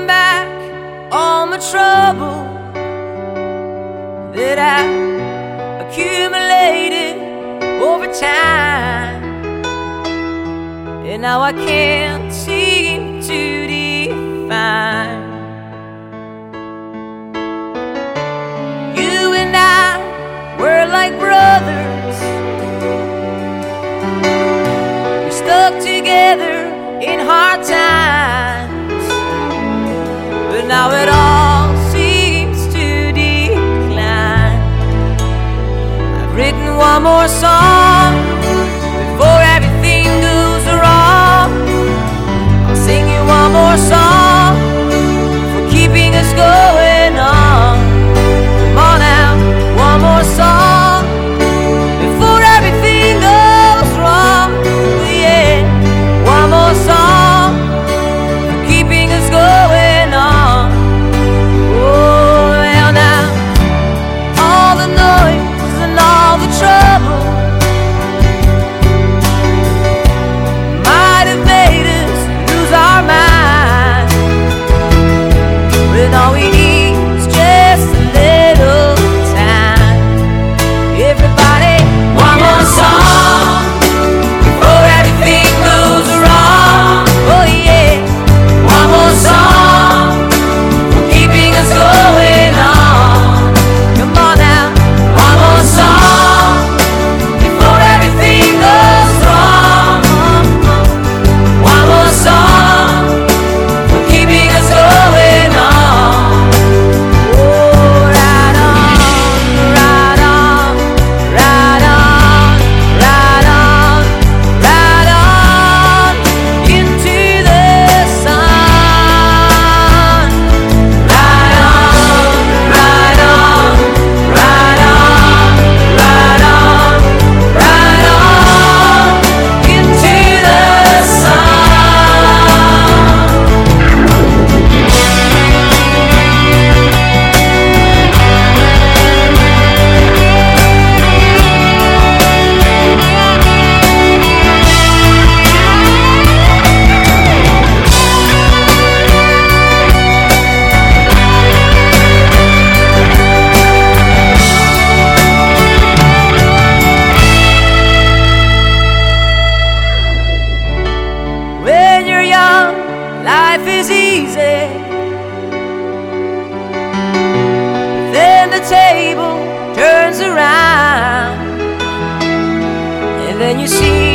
holding back. All my trouble that I accumulated over time, and now I can't more songs. life is easy. Then the table turns around, and then you see.